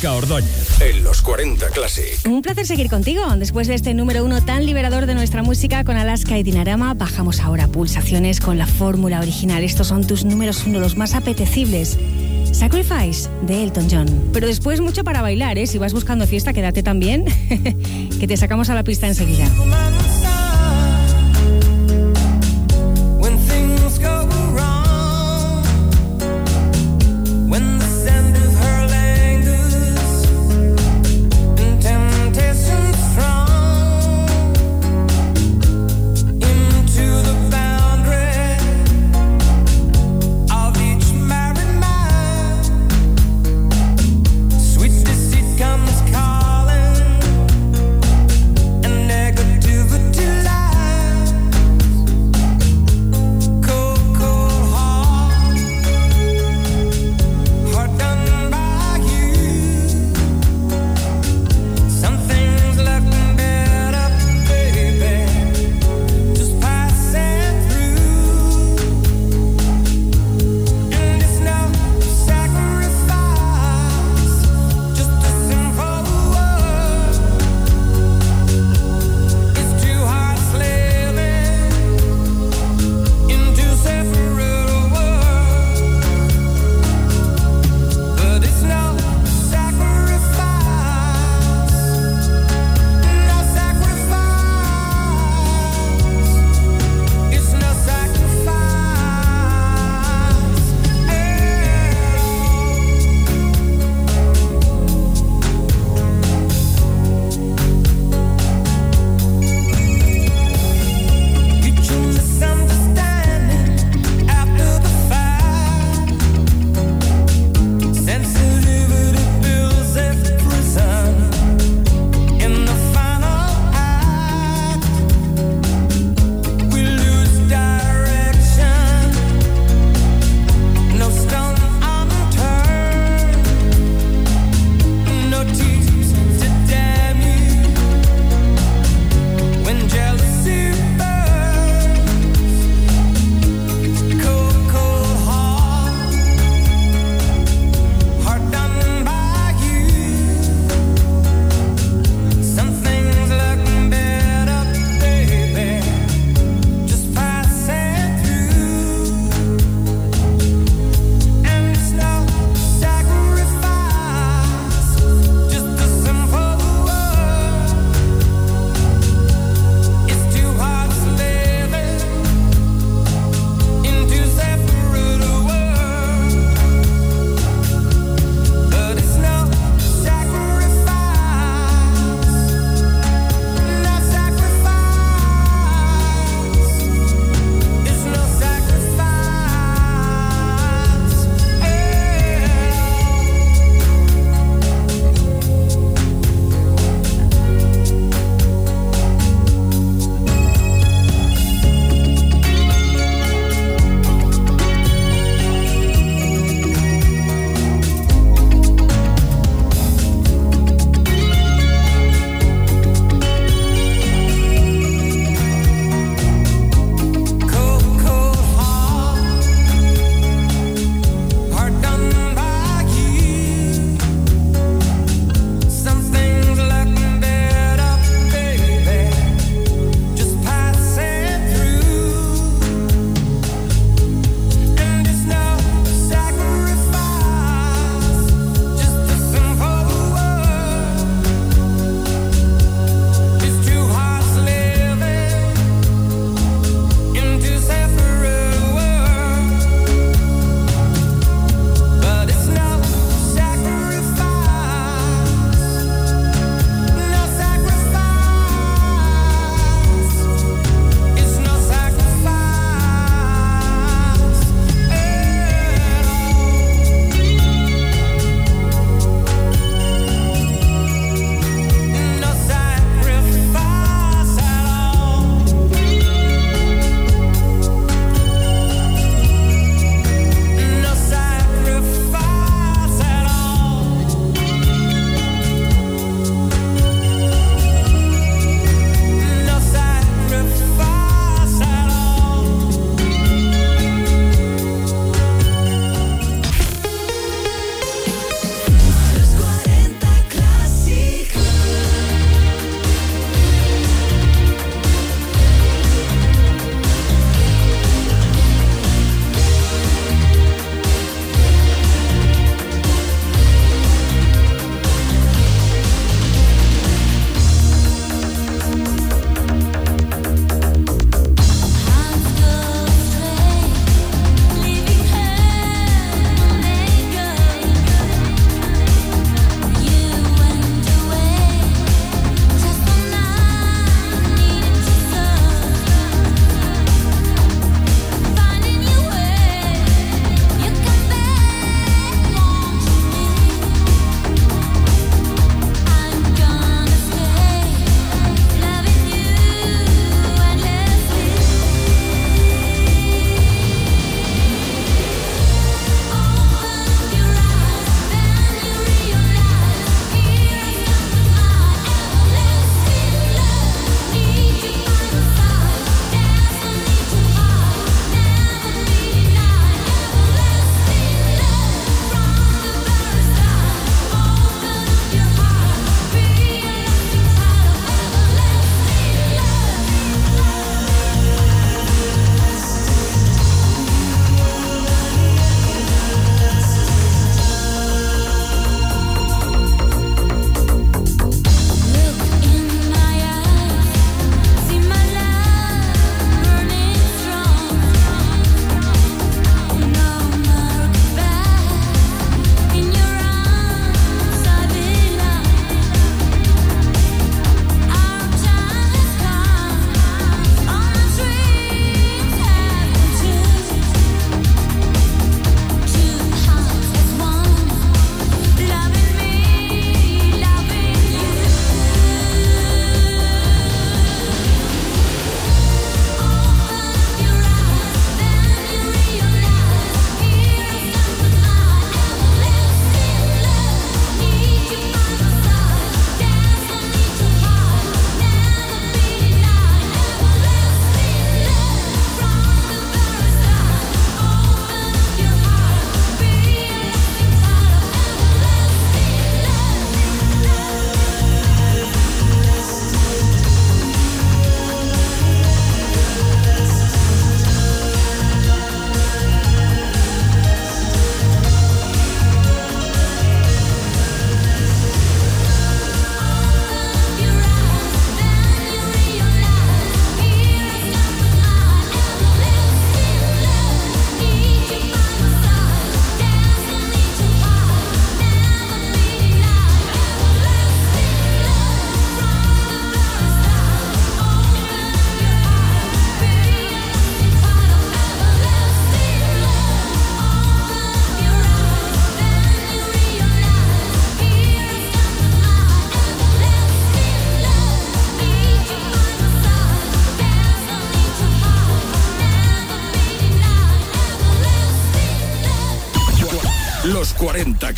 con Mónica Ordóñez en los 40 Classic. Un placer seguir contigo. Después de este número uno tan liberador de nuestra música con Alaska y Dinarama, bajamos ahora pulsaciones con la fórmula original. Estos son tus números uno, los más apetecibles. Sacrifice de Elton John. Pero después mucho para bailar, ¿eh? Si vas buscando fiesta, quédate también, que te sacamos a la pista enseguida.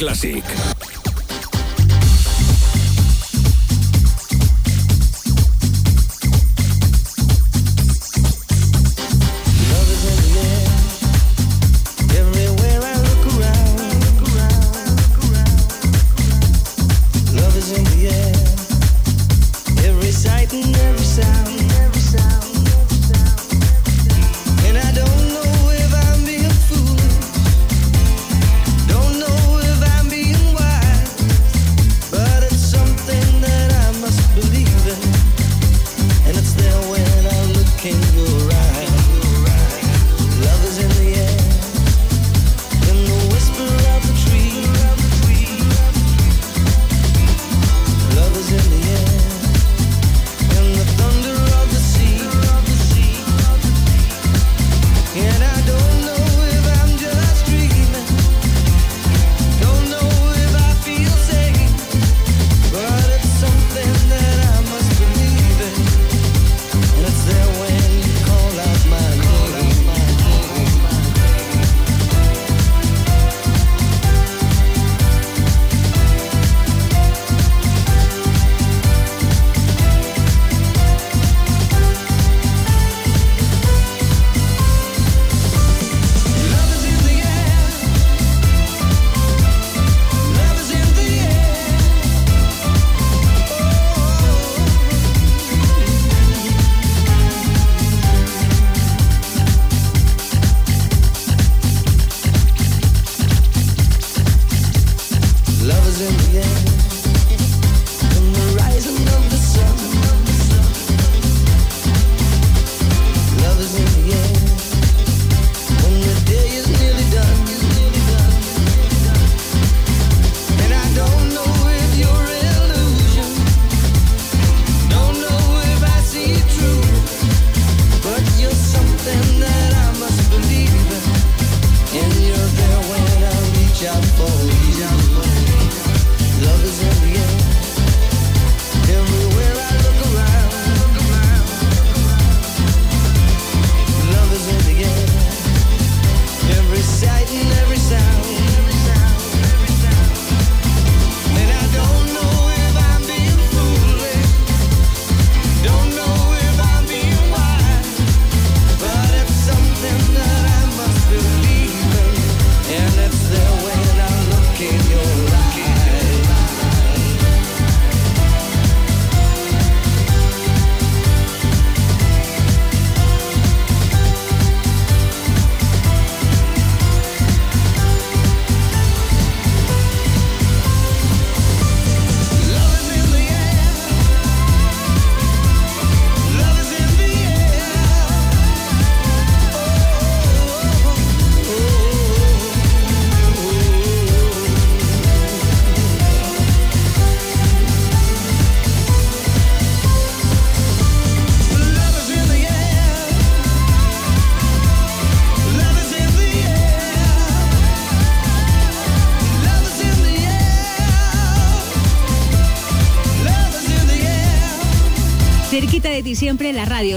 Classic.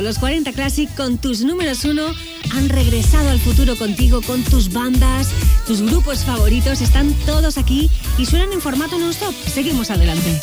Los 40 Classic con tus números uno han regresado al futuro contigo con tus bandas, tus grupos favoritos. Están todos aquí y suenan en formato non-stop. Seguimos adelante.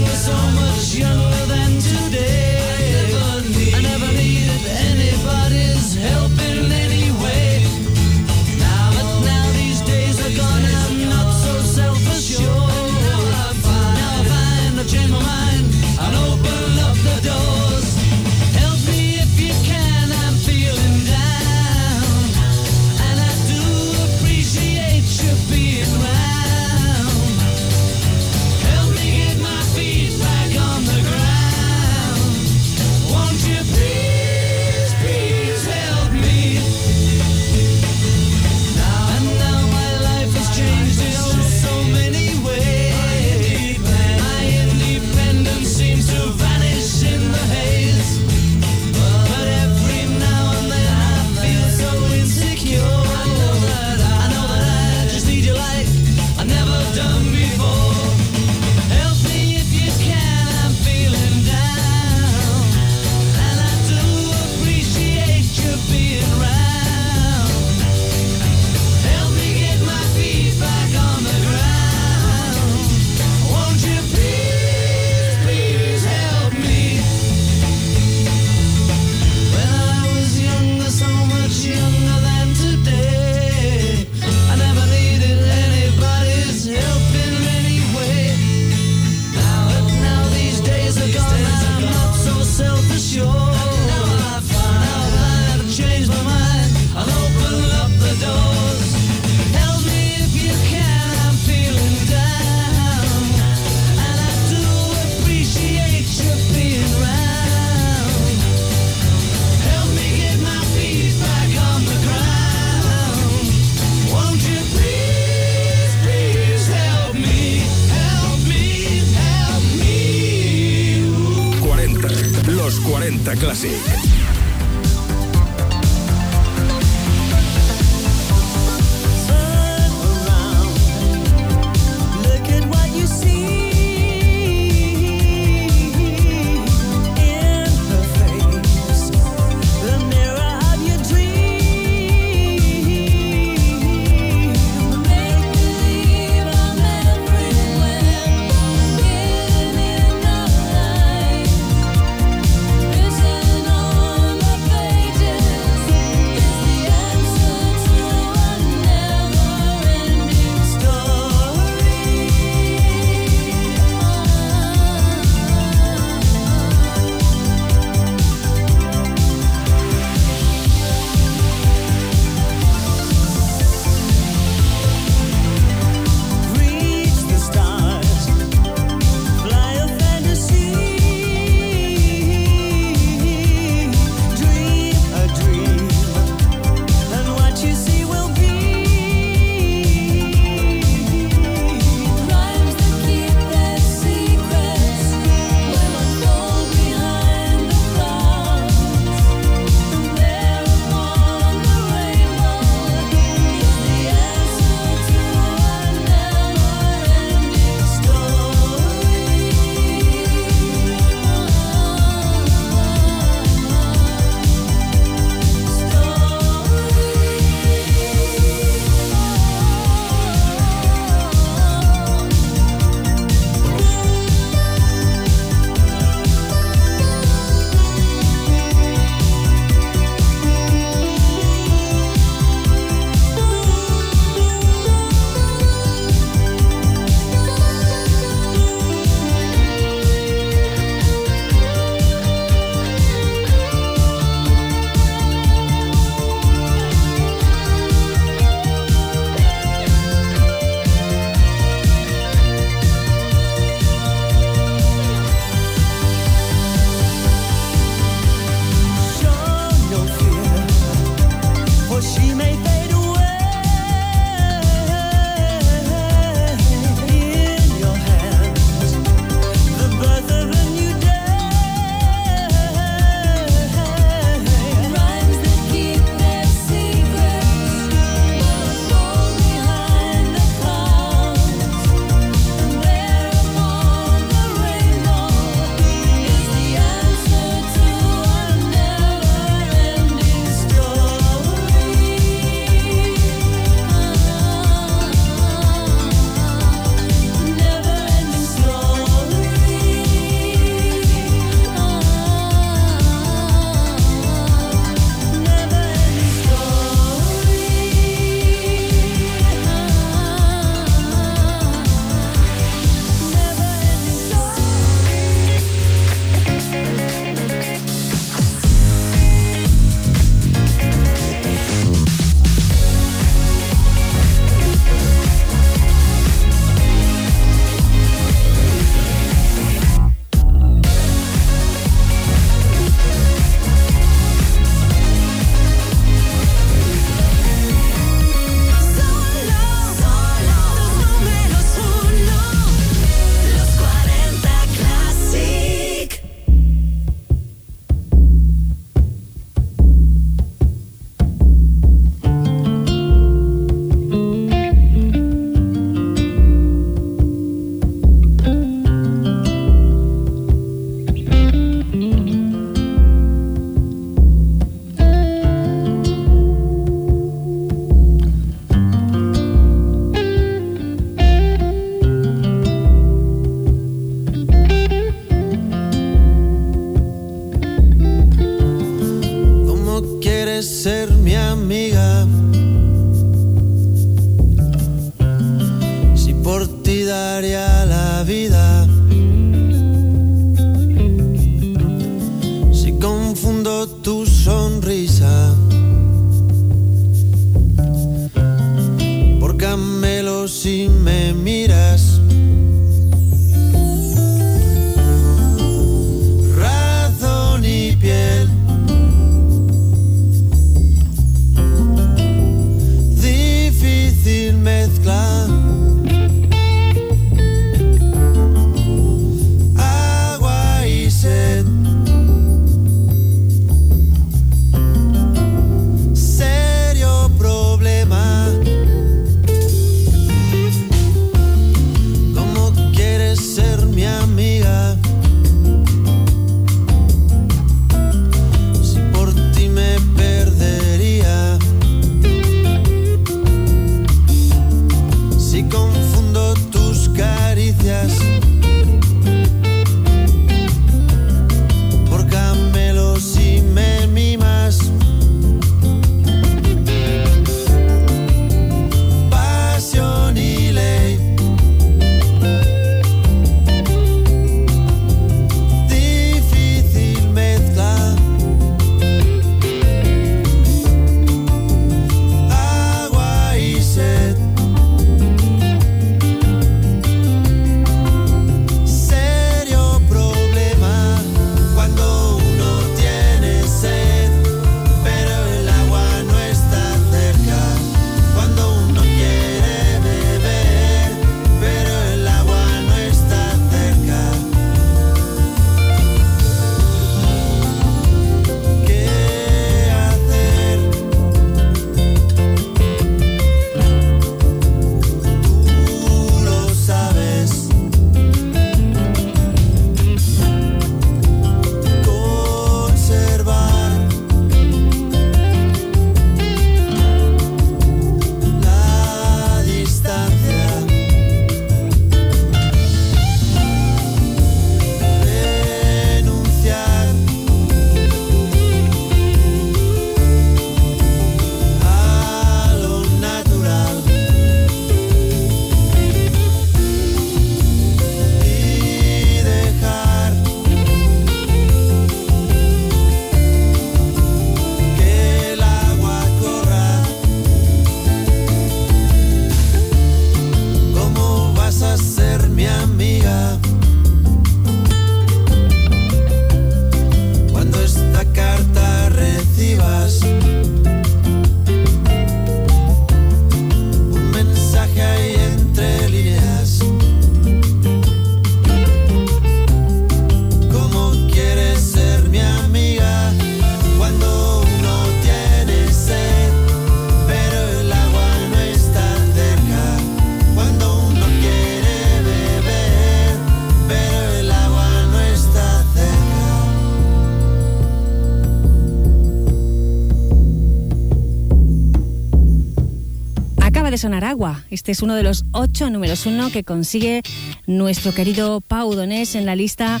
De sonar agua. Este es uno de los ocho números uno que consigue nuestro querido Pau Donés en la lista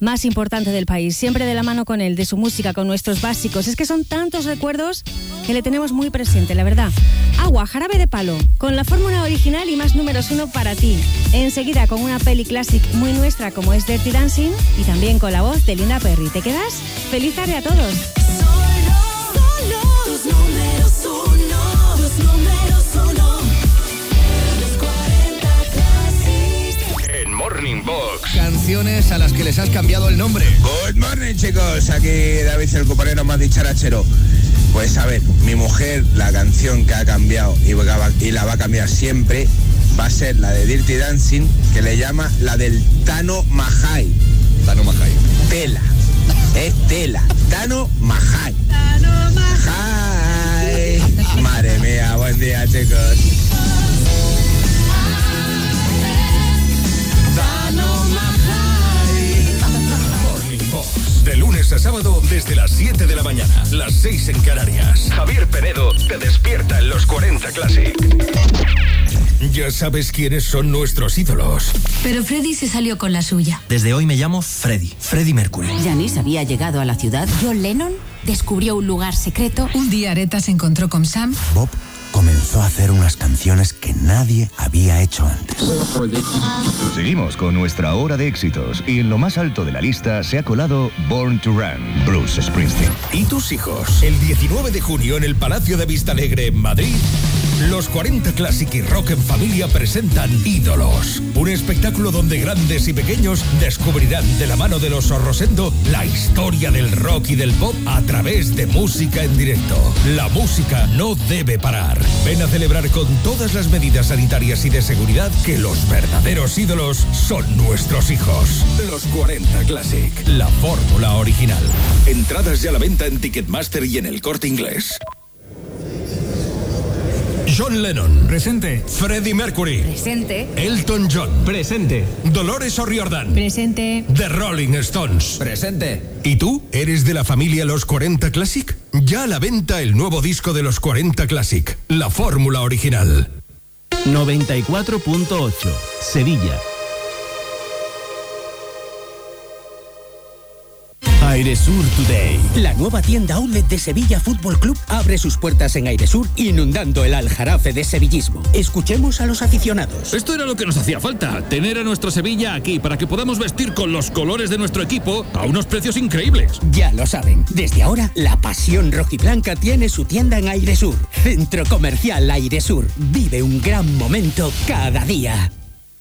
más importante del país. Siempre de la mano con él, de su música, con nuestros básicos. Es que son tantos recuerdos que le tenemos muy presente, la verdad. Agua, jarabe de palo, con la fórmula original y más números uno para ti. Enseguida con una peli clásica muy nuestra como es Dirty Dancing y también con la voz de Linda Perry. ¿Te quedas? Feliz tarde a todos. Canciones a las que les has cambiado el nombre. Good morning, chicos. Aquí David el compañero más dicharachero. Pues a ver, mi mujer, la canción que ha cambiado y, va- y la va a cambiar siempre va a ser la de Dirty Dancing, que le llama la del Tano Mahai. Tano Mahai. Tela. Es tela. Tano Mahai. Tano Mahai. Madre mía, buen día, chicos. Lunes a sábado desde las 7 de la mañana. Las 6 en Canarias. Javier Penedo te despierta en los 40 Classic. Ya sabes quiénes son nuestros ídolos. Pero Freddy se salió con la suya. Desde hoy me llamo Freddy, Freddy Mercury. Janis había llegado a la ciudad. John Lennon descubrió un lugar secreto. Un día Areta se encontró con Sam. Bob comenzó a hacer unas canciones que nadie había hecho antes. Seguimos con nuestra hora de éxitos y en lo más alto de la lista se ha colado Born to Run, Bruce Springsteen. ¿Y tus hijos? El 19 de junio en el Palacio de Vistalegre en Madrid. Los 40 Classic y Rock en Familia presentan Ídolos, un espectáculo donde grandes y pequeños descubrirán de la mano de los Rosendo la historia del rock y del pop a través de música en directo. La música no debe parar. Ven a celebrar con todas las medidas sanitarias y de seguridad que los verdaderos ídolos son nuestros hijos. Los 40 Classic, la fórmula original. Entradas ya a la venta en Ticketmaster y en el corte inglés. John Lennon. Presente. Freddie Mercury. Presente. Elton John. Presente. Dolores O'Riordan. Presente. The Rolling Stones. Presente. ¿Y tú? ¿Eres de la familia Los 40 Classic? Ya a la venta el nuevo disco de Los 40 Classic, la fórmula original. 94.8 Sevilla. Airesur Today. La nueva tienda outlet de Sevilla Fútbol Club abre sus puertas en Airesur, inundando el aljarafe de sevillismo. Escuchemos a los aficionados. Esto era lo que nos hacía falta, tener a nuestro Sevilla aquí para que podamos vestir con los colores de nuestro equipo a unos precios increíbles. Ya lo saben, desde ahora la pasión rojiblanca tiene su tienda en Airesur. Centro Comercial Airesur. Vive un gran momento cada día.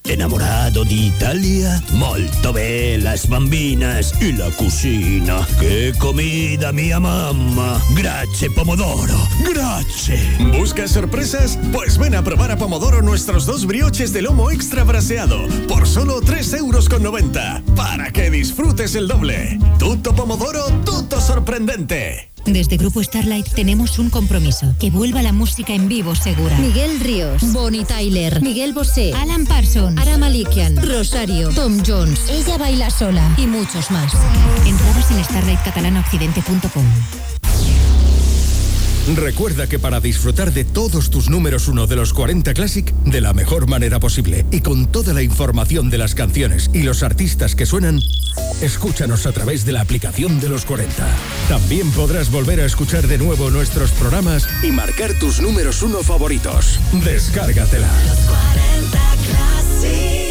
Enamorado di Italia? Molto bellas bambinas y la cucina. Che comida mia mamma. Grazie pomodoro. Grazie. ¿Buscas sorpresas? Pues ven a probar a Pomodoro nuestros dos brioches de lomo extra braseado por solo 3,90 euros para que disfrutes el doble. Tutto Pomodoro, tutto sorprendente. Desde Grupo Starlight tenemos un compromiso, que vuelva la música en vivo segura. Miguel Ríos, Bonnie Tyler, Miguel Bosé, Alan Parsons, Ara Malikian, Rosario, Tom Jones, Ella Baila Sola. Y muchos más. Entradas en starlightcatalanaoccidente.com. Recuerda que para disfrutar de todos tus números uno de los 40 Classic de la mejor manera posible y con toda la información de las canciones y los artistas que suenan, escúchanos a través de la aplicación de los 40. También podrás volver a escuchar de nuevo nuestros programas y marcar tus números uno favoritos. Descárgatela. Beyond the door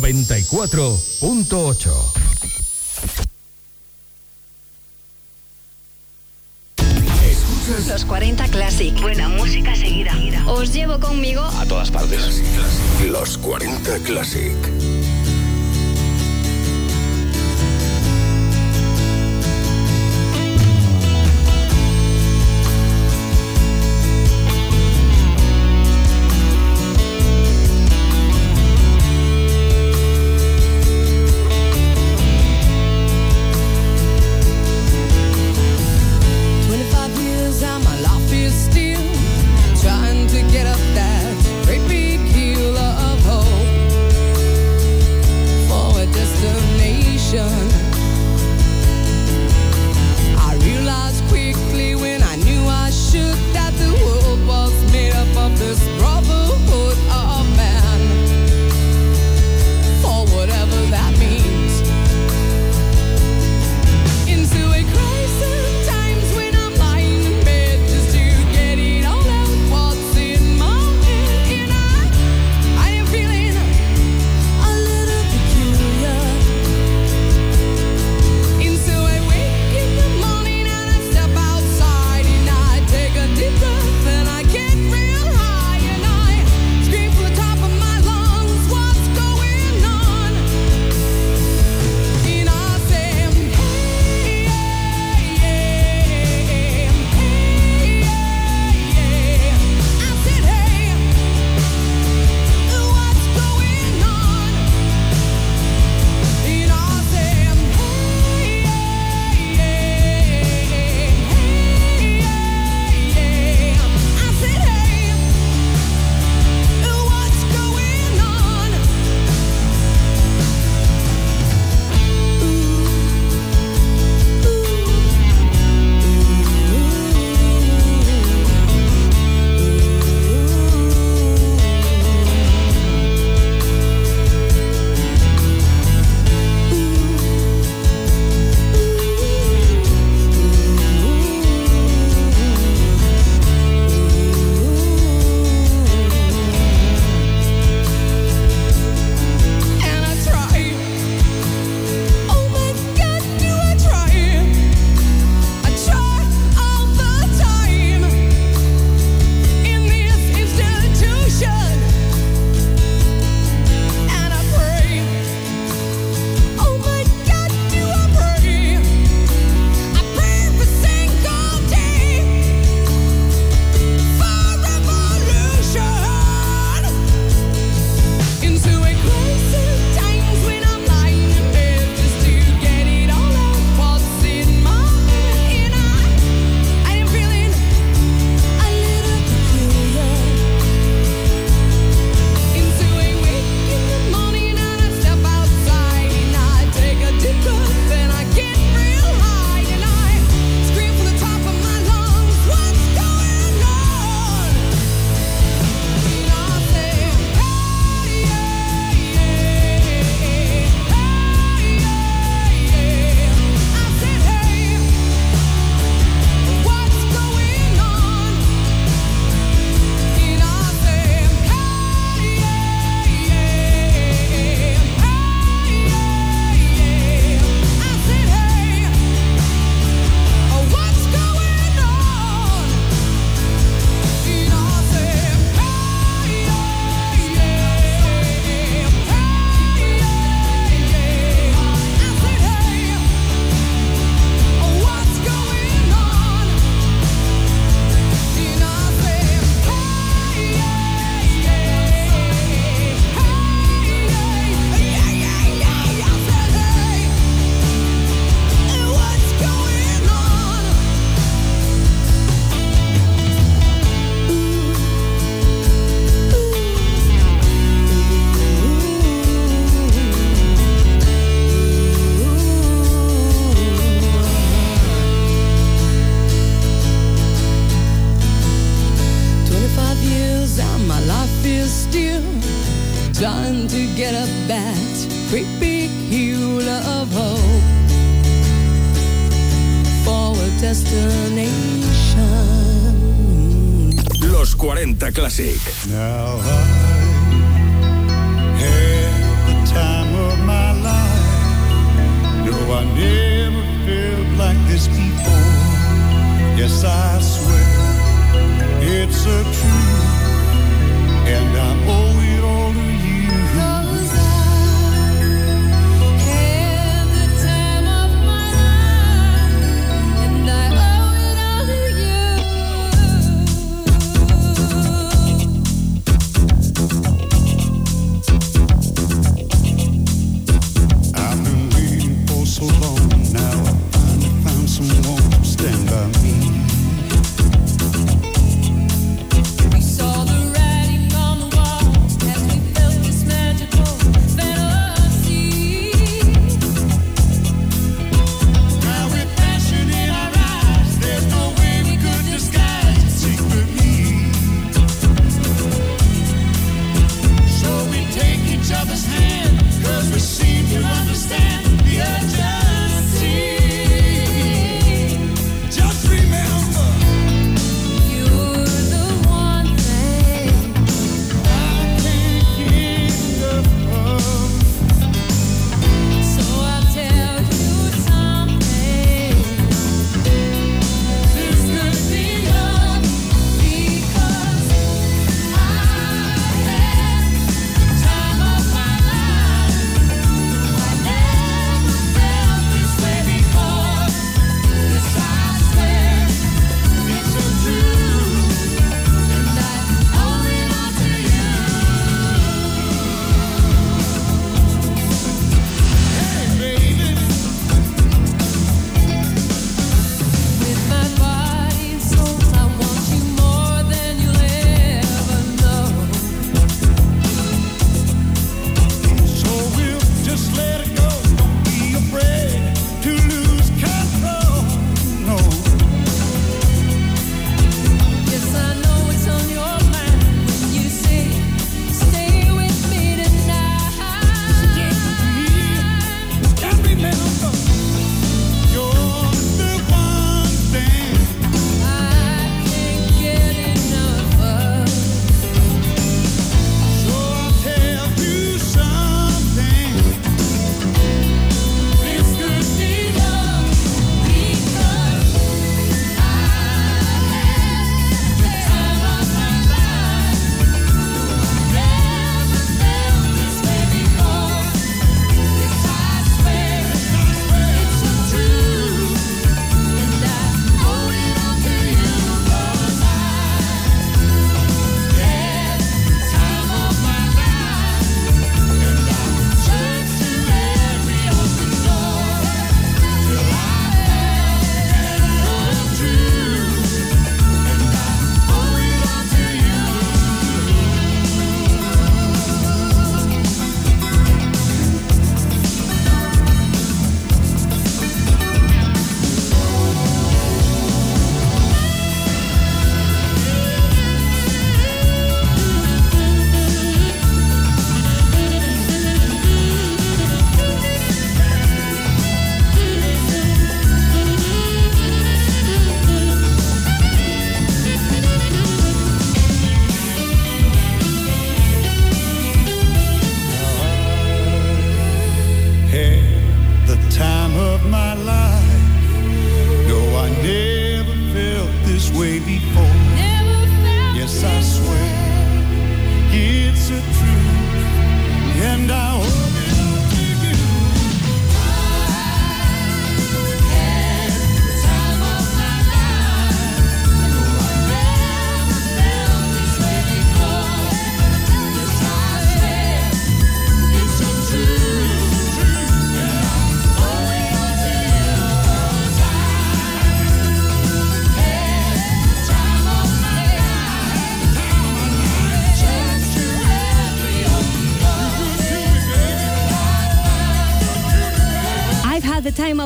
94.8 Los 40 Classic. Buena música seguida. Os llevo conmigo a todas partes. Los 40 Classic.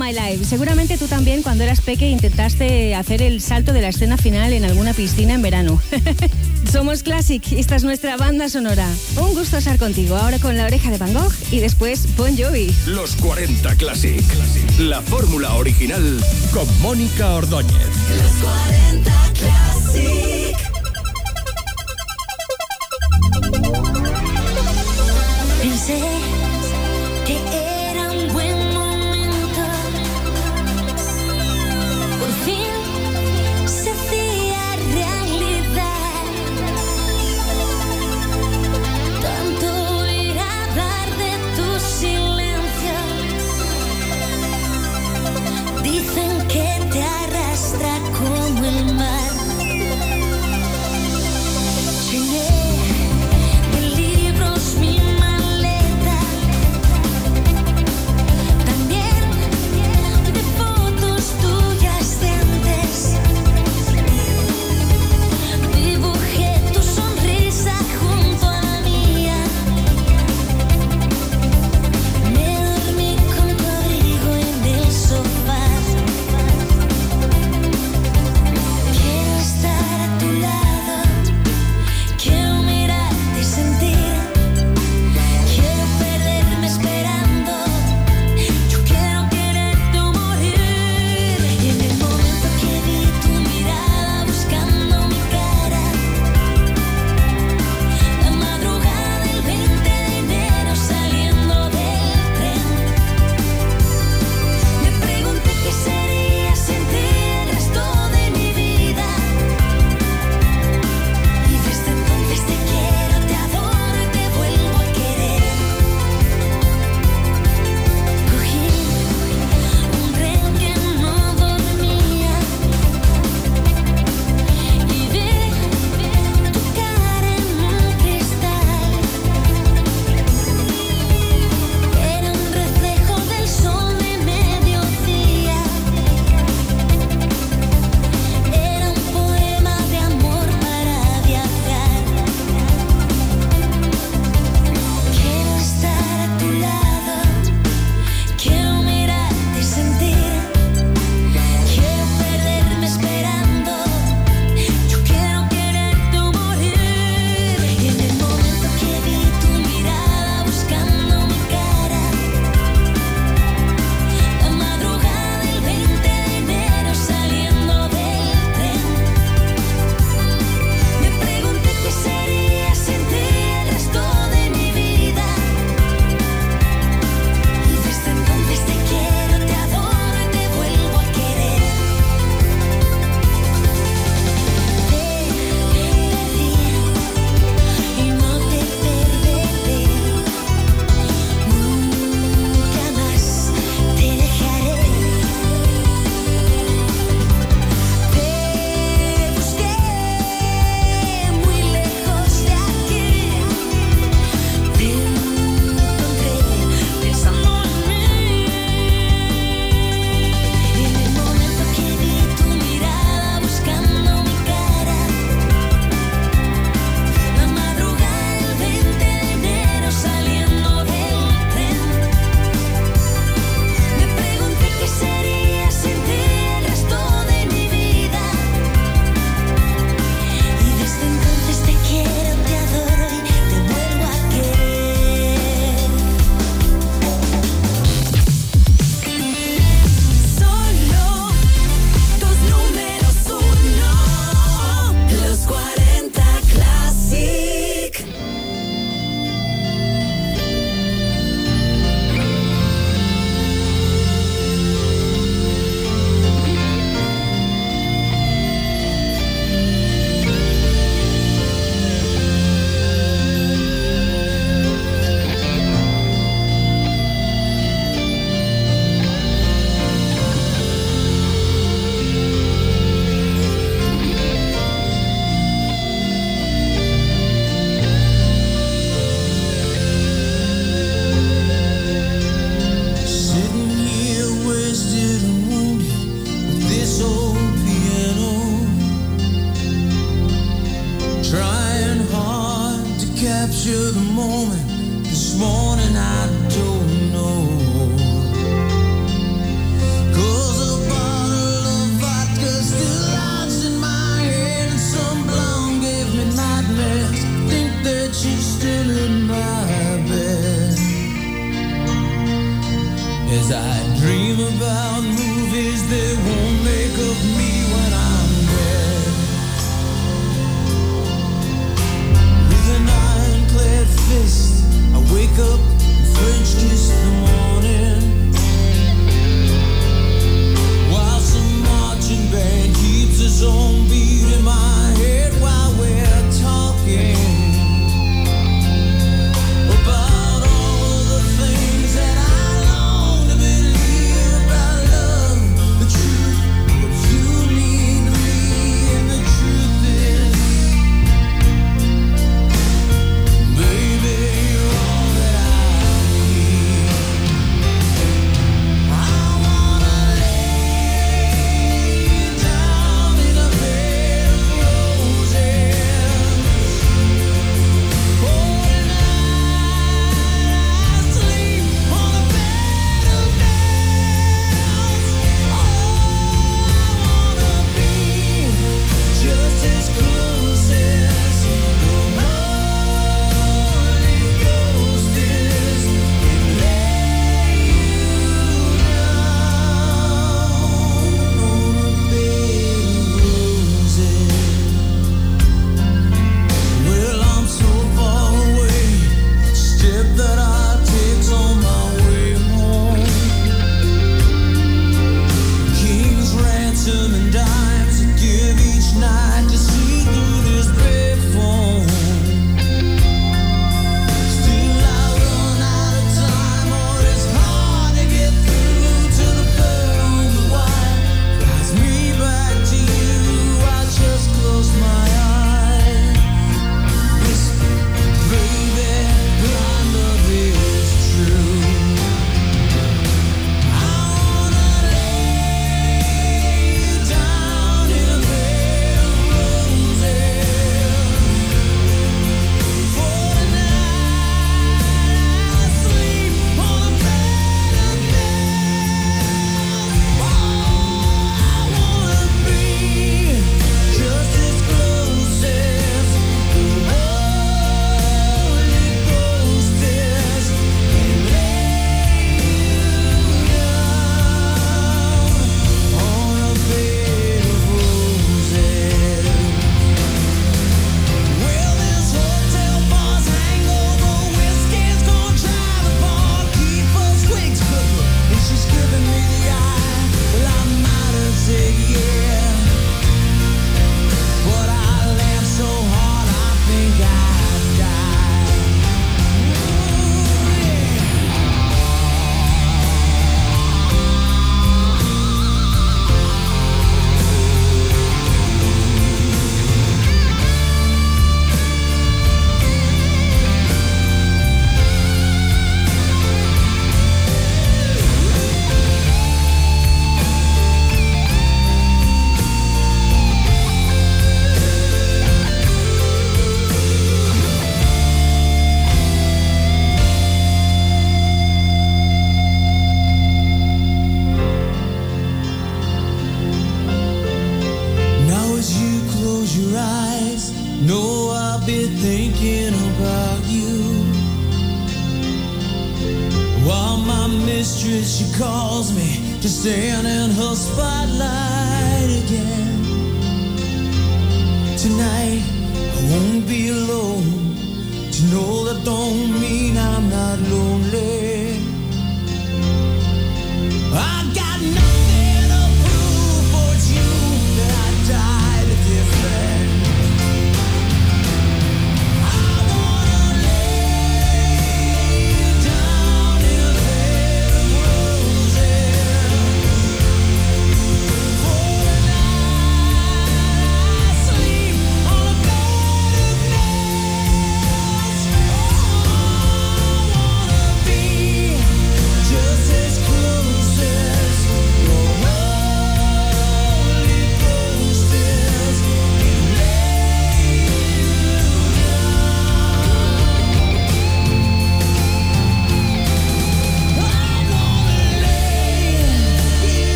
My Life. Seguramente tú también cuando eras peque intentaste hacer el salto de la escena final en alguna piscina en verano. Somos Classic y esta es nuestra banda sonora. Un gusto estar contigo, ahora con la oreja de Van Gogh y después Bon Jovi. Los 40 Classic. La fórmula original con Mónica Ordóñez. Los 40 Classic.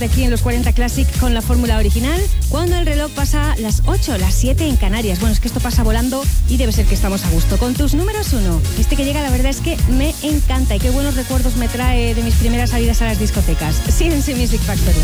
Acompañarte aquí en los 40 Classic con la fórmula original cuando el reloj pasa las 8, las 7 en Canarias. Bueno, es que esto pasa volando y debe ser que estamos a gusto. Con tus números uno, este que llega la verdad es que me encanta y qué buenos recuerdos me trae de mis primeras salidas a las discotecas. CNC Music Factory.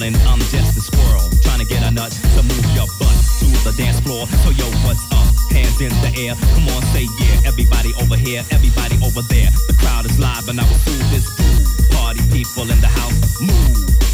It's and I'm just a squirrel, trying to get a nut to move your butt to the dance floor. So yo, what's up? Hands in the air, come on, say yeah. Everybody over here, everybody over there. The crowd is live, and I will do this groove. Party people in the house, move.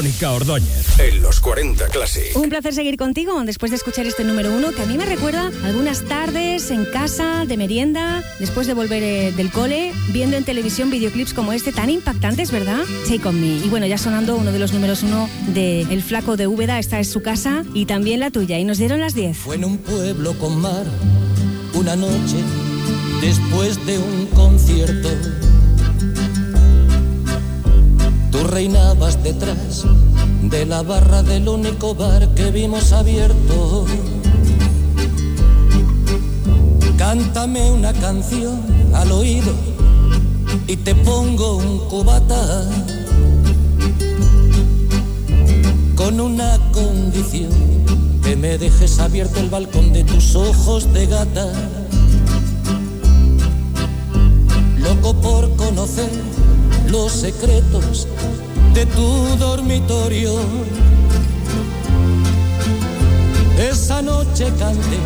Mónica Ordóñez. En los 40 Classic. Un placer seguir contigo después de escuchar este número uno que a mí me recuerda algunas tardes en casa, de merienda, después de volver eh, del cole, viendo en televisión videoclips como este tan impactantes, ¿verdad? Take on me. Y bueno, ya sonando uno de los números uno de El Flaco de Úbeda, esta es su casa y también la tuya. Y nos dieron las 10. Fue en un pueblo con mar, una noche, después de un concierto. Tú reinabas detrás de la barra del único bar que vimos abierto. Cántame una canción al oído y te pongo un cubata con una condición que me dejes abierto el balcón de tus ojos de gata. Loco por conocer los secretos de tu dormitorio. Esa noche canté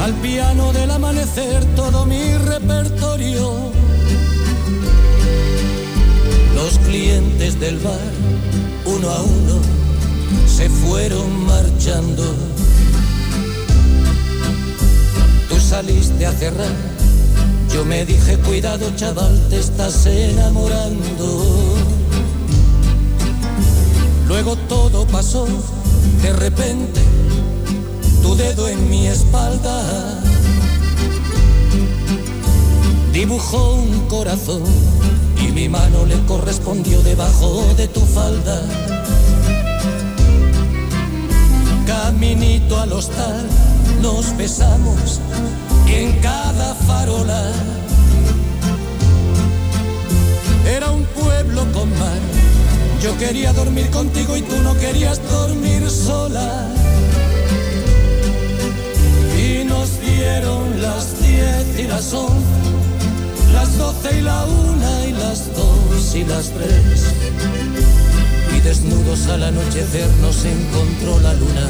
al piano del amanecer todo mi repertorio. Los clientes del bar, uno a uno, se fueron marchando. Tú saliste a cerrar, yo me dije, cuidado chaval, te estás enamorando. Luego todo pasó, de repente, tu dedo en mi espalda dibujó un corazón y mi mano le correspondió debajo de tu falda. Caminito al hostal, nos besamos en cada farola era un pueblo con mar. Yo quería dormir contigo y tú no querías dormir sola. Y nos dieron las diez y las once, las doce y la una y las dos y las tres. Y desnudos al anochecer nos encontró la luna.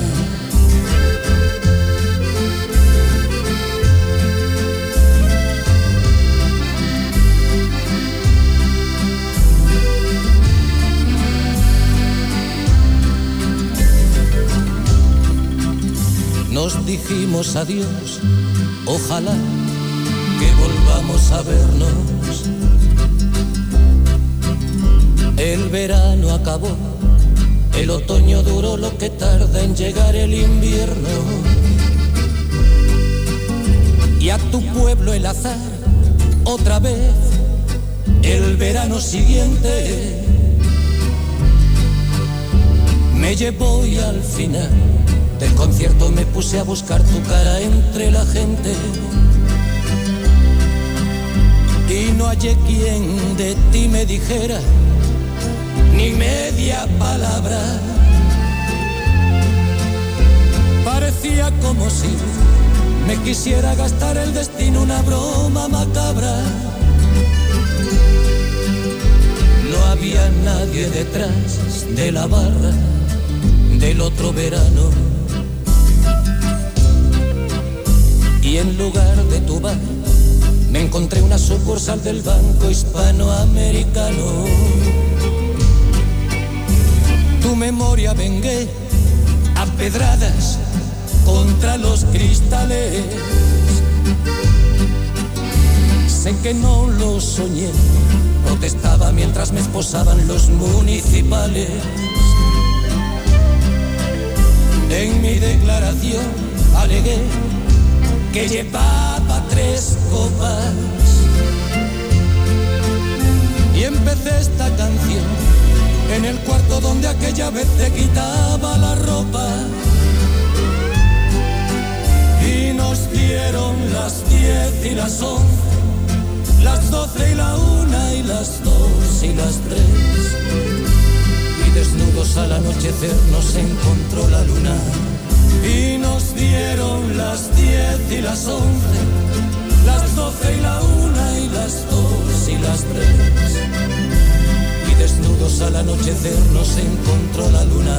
Dijimos adiós, ojalá que volvamos a vernos. El verano acabó, el otoño duró lo que tarda en llegar el invierno. Y a tu pueblo el azar, otra vez, el verano siguiente, me llevó y al final del concierto me puse a buscar tu cara entre la gente. Y no hallé quien de ti me dijera ni media palabra. Parecía como si me quisiera gastar el destino una broma macabra. No había nadie detrás de la barra del otro verano. Y en lugar de tu bar, me encontré una sucursal del Banco Hispanoamericano. Tu memoria vengué a pedradas contra los cristales. Sé que no lo soñé, protestaba mientras me esposaban los municipales. En mi declaración alegué que llevaba tres copas. Y empecé esta canción en el cuarto donde aquella vez te quitaba la ropa. Y nos dieron las diez y las once, las doce y la una y las dos y las tres. Y desnudos al anochecer nos encontró la luna y nos dieron las diez y las once, las doce y la una y las dos y las tres. Y desnudos al anochecer nos encontró la luna.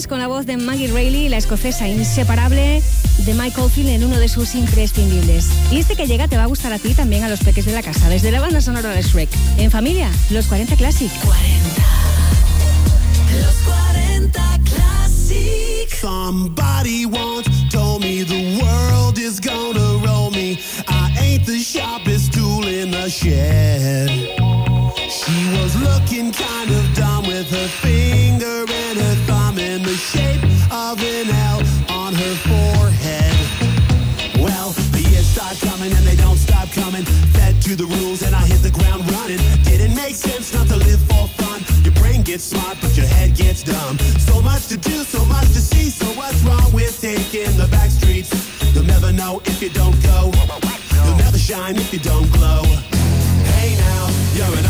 Dance con la voz de Maggie Rayleigh, la escocesa inseparable de Michael Field en uno de sus imprescindibles. Y este que llega te va a gustar a ti también a los peques de la casa, desde la banda sonora de Shrek. En familia, los 40 Classic. 40, los 40 Classic. Somebody once told me the world is gonna roll me. I ain't the sharpest tool in the shed. She was looking kind of dumb with her feet. to do, so much to see. So what's wrong with taking the back streets? You'll never know if you don't go. You'll never shine if you don't glow. Hey now, you're an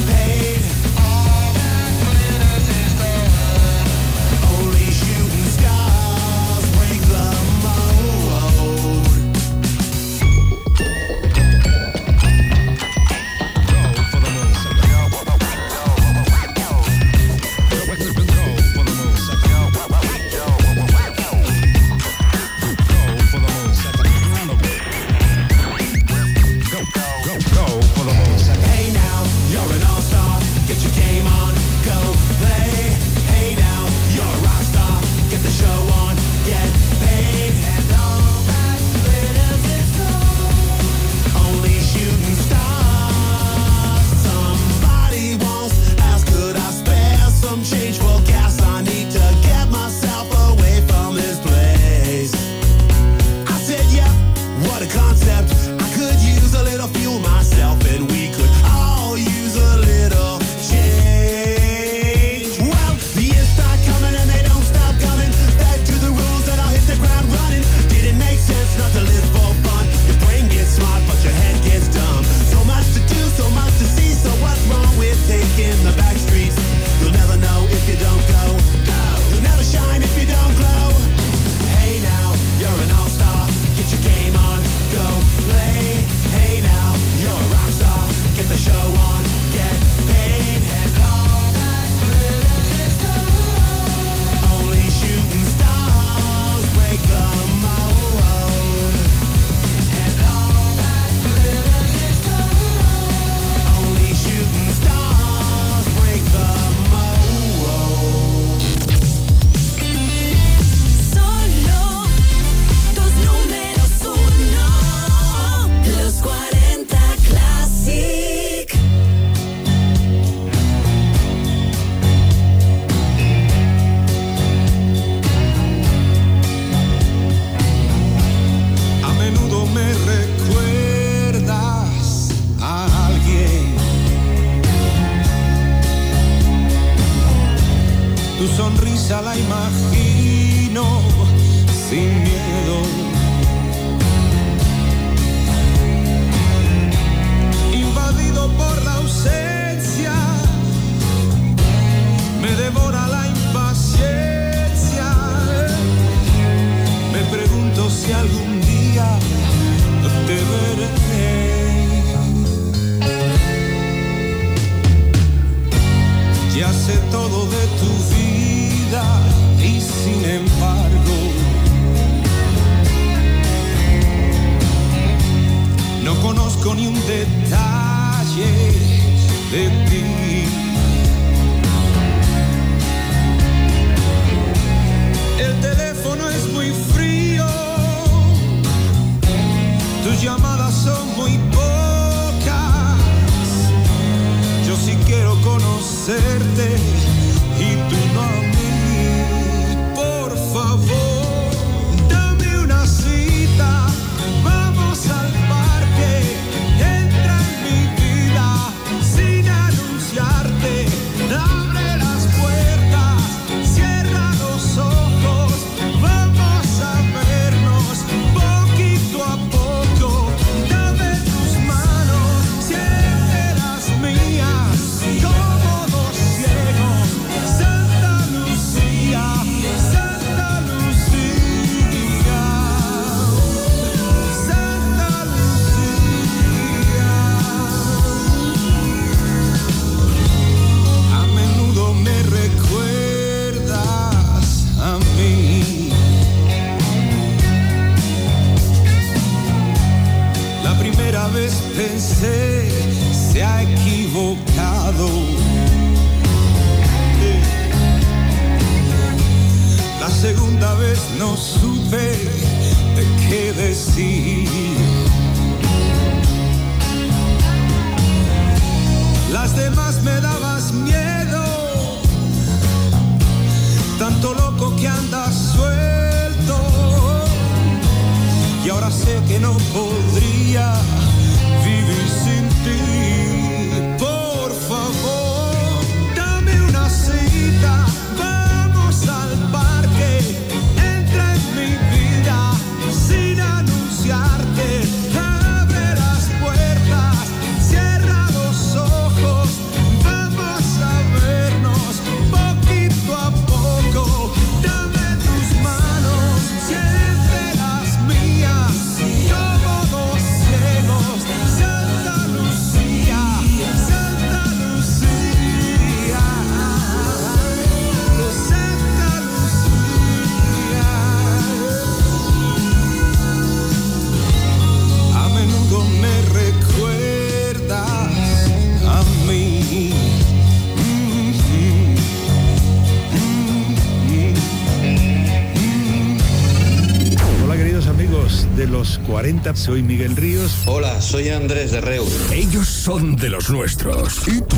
40, soy Miguel Ríos. Hola, soy Andrés de Reus. Ellos son de los nuestros. ¿Y tú?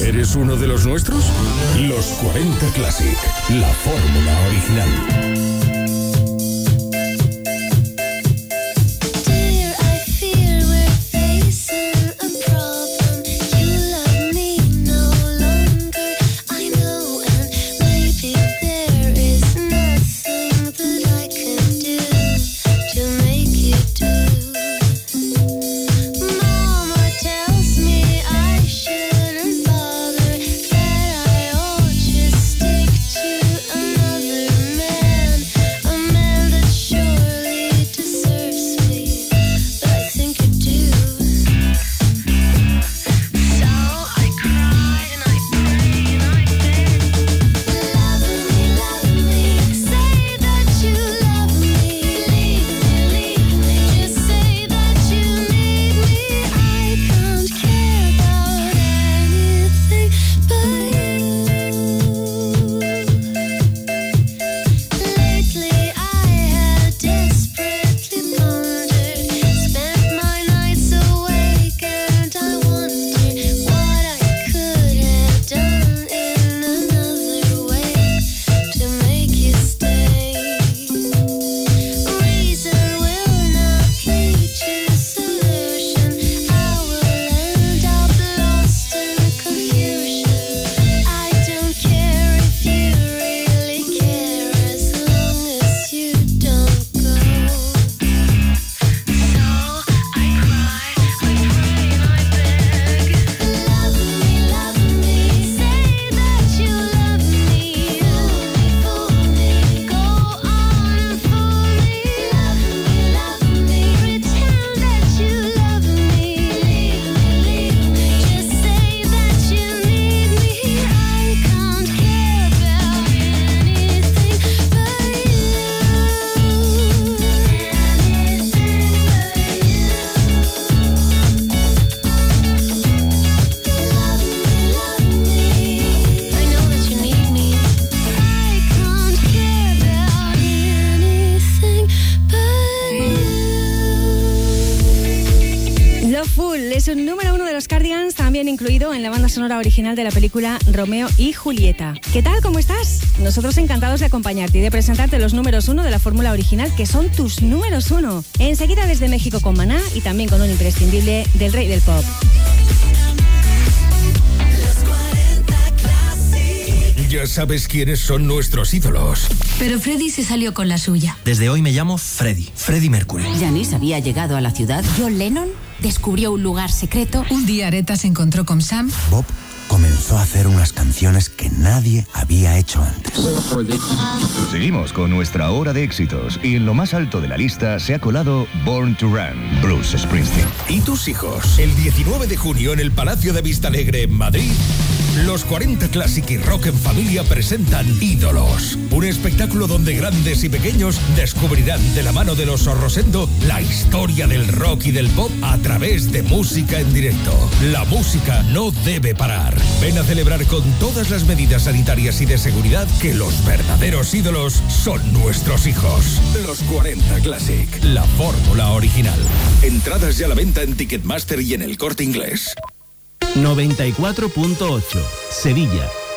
¿Eres uno de los nuestros? Los 40 Classic, la fórmula original. Original de la película Romeo y Julieta. ¿Qué tal? ¿Cómo estás? Nosotros encantados de acompañarte y de presentarte los números uno de la fórmula original, que son tus números uno. Enseguida desde México con Maná y también con un imprescindible del rey del pop. Ya sabes quiénes son nuestros ídolos. Pero Freddy se salió con la suya. Desde hoy me llamo Freddy, Freddy Mercury. Janice había llegado a la ciudad. John Lennon descubrió un lugar secreto. Un día Areta se encontró con Sam. Bob comenzó a hacer unas canciones que nadie había hecho antes. Seguimos con nuestra hora de éxitos y en lo más alto de la lista se ha colado Born to Run, Bruce Springsteen. ¿Y tus hijos? El 19 de junio en el Palacio de Vistalegre en Madrid, Los 40 Classic y Rock en Familia presentan Ídolos, un espectáculo donde grandes y pequeños descubrirán de la mano de los Rosendo la historia del rock y del pop a través de música en directo. La música no debe parar. Ven a celebrar con todas las medidas sanitarias y de seguridad que los verdaderos ídolos son nuestros hijos. Los 40 Classic, la fórmula original. Entradas ya a la venta en Ticketmaster y en el corte inglés. 94.8 Sevilla.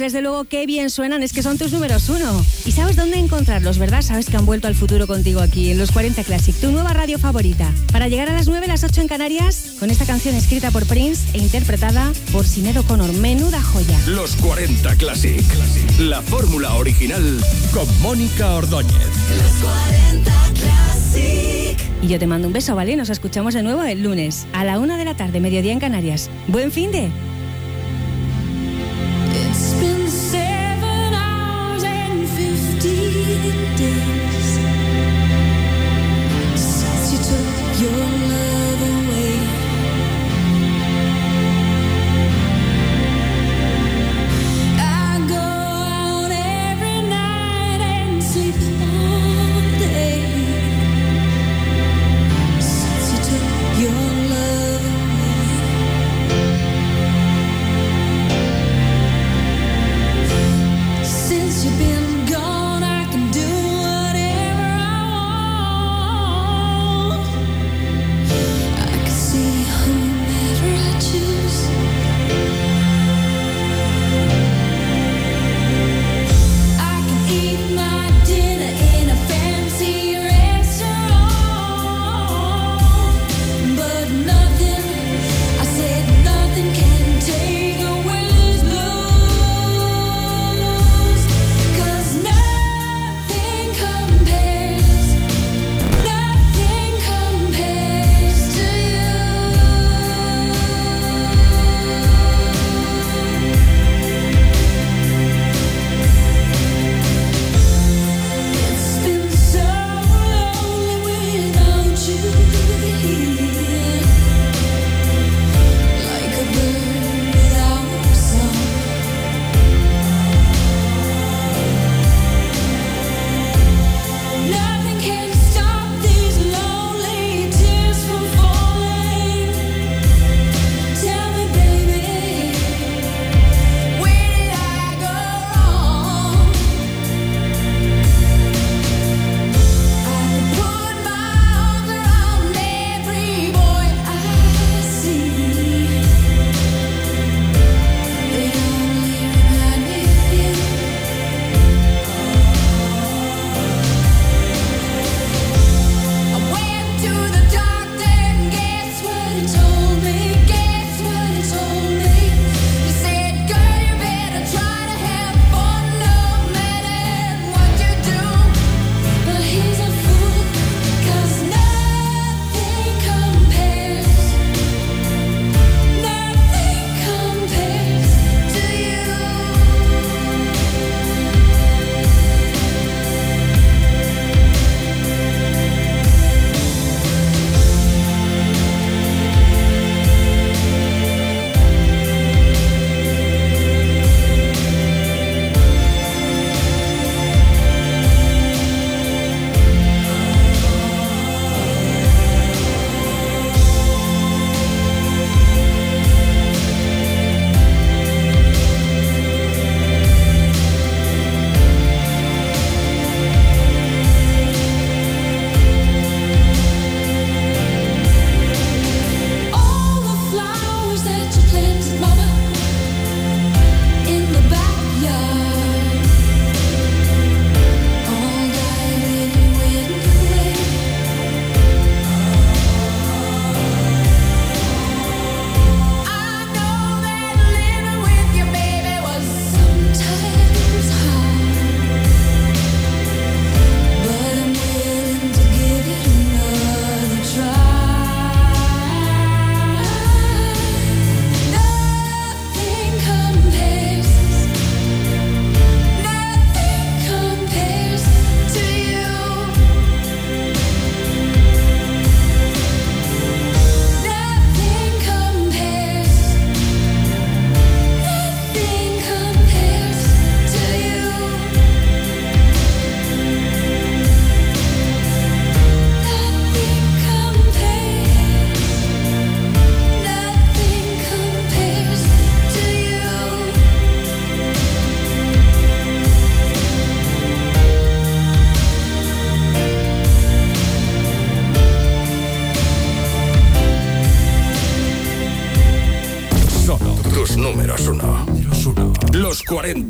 Pues desde luego qué bien suenan, es que son tus números uno. Y sabes dónde encontrarlos, ¿verdad? Sabes que han vuelto al futuro contigo aquí, en los 40 Classic, tu nueva radio favorita. Para llegar a las 9, las 8 en Canarias, con esta canción escrita por Prince e interpretada por Sinedo Connor. Menuda joya. Los 40 Classic, la fórmula original con Mónica Ordóñez. Los 40 Classic. Y yo te mando un beso, ¿vale? Nos escuchamos de nuevo el lunes, a la 1 de la tarde, mediodía en Canarias. Buen fin de...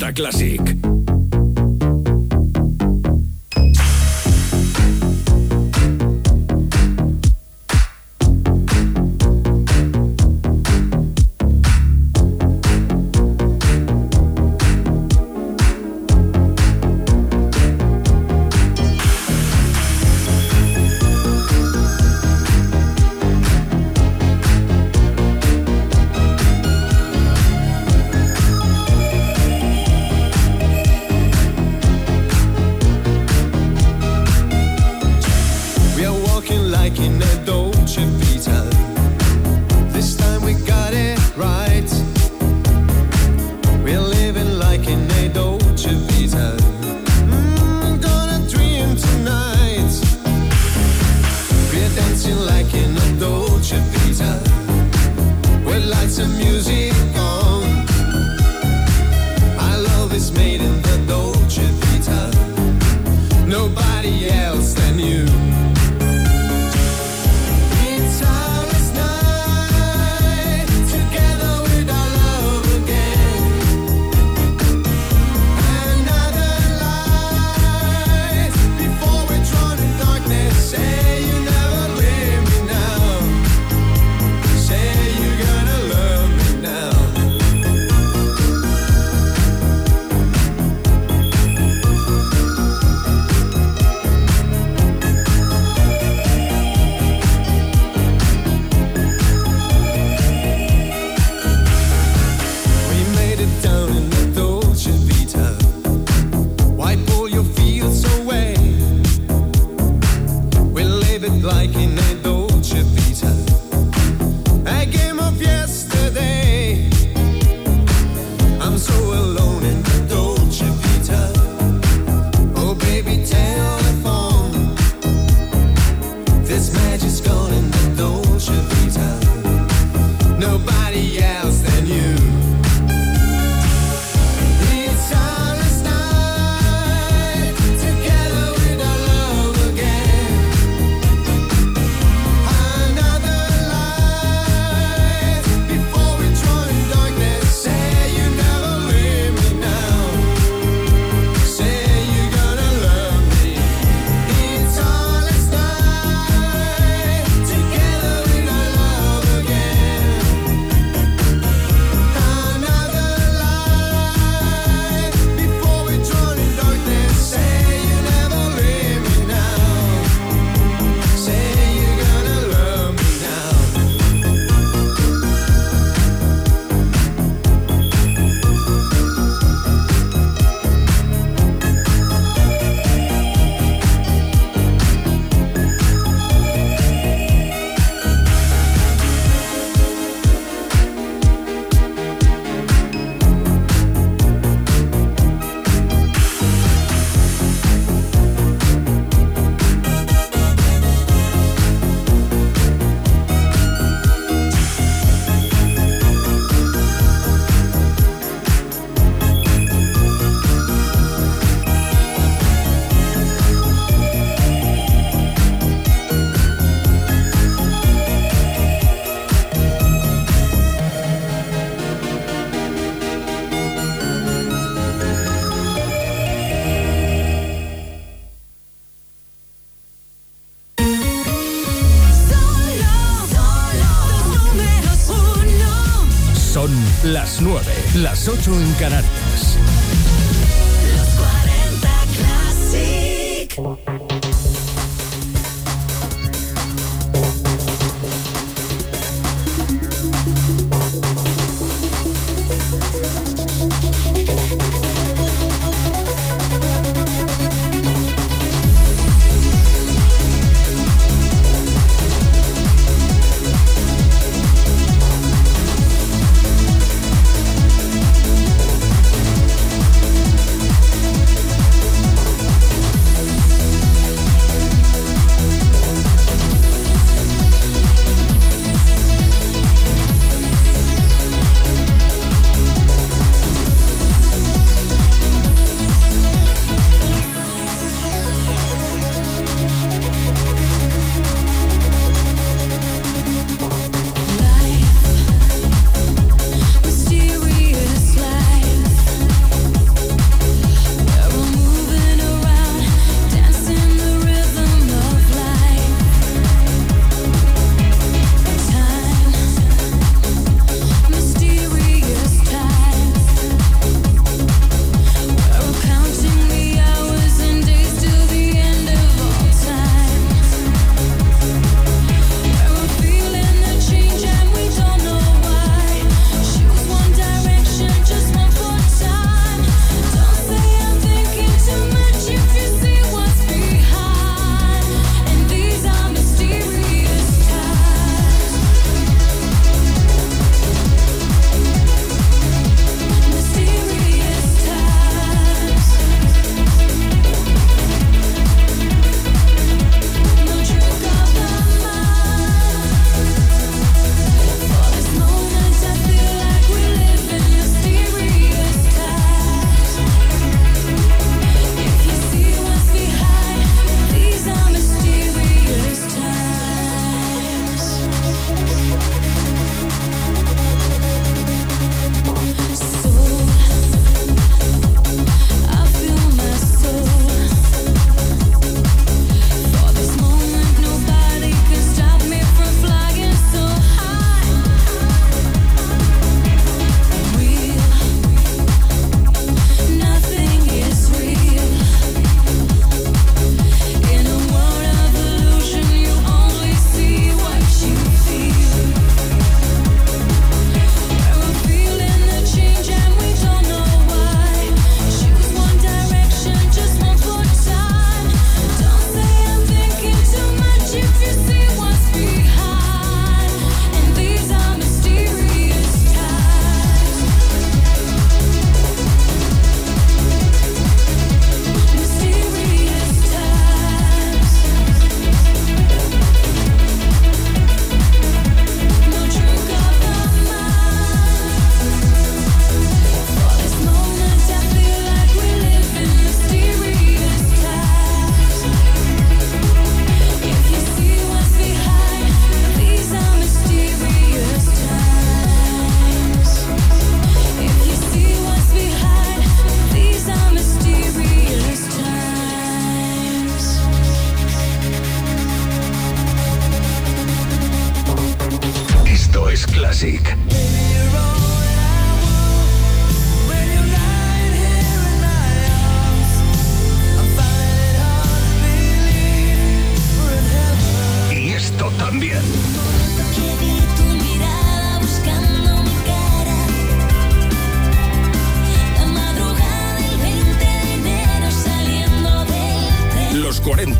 40 Classic.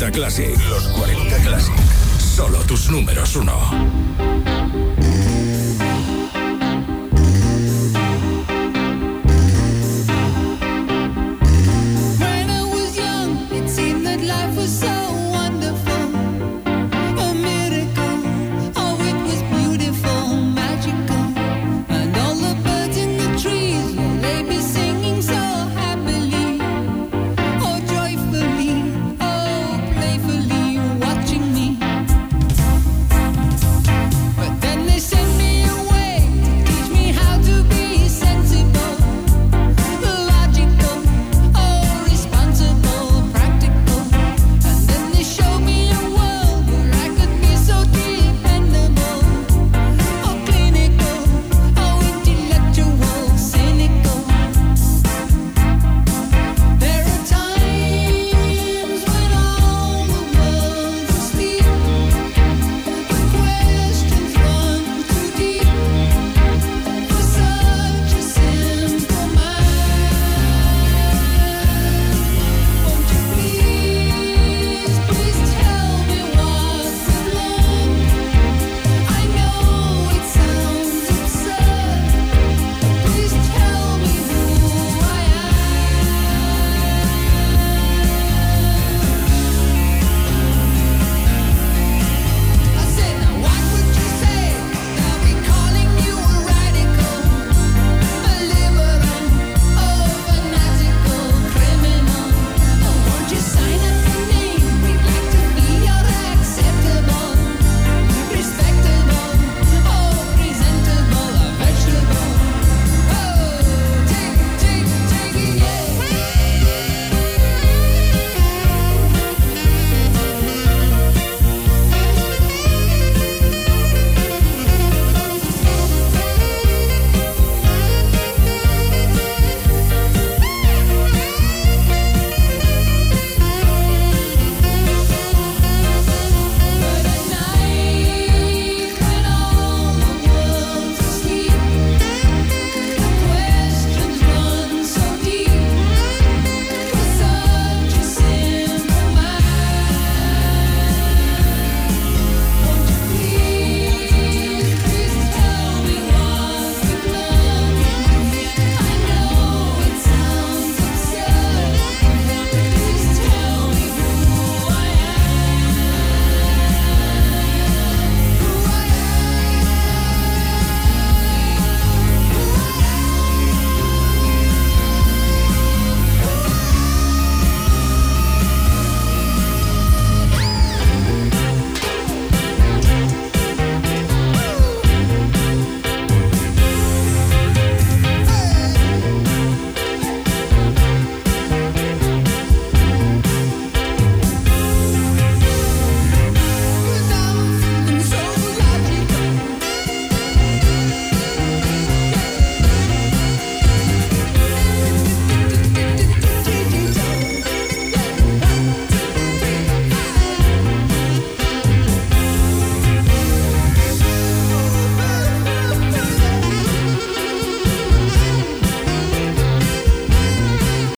40 Classic. Los 40 Classic. Solo tus números uno.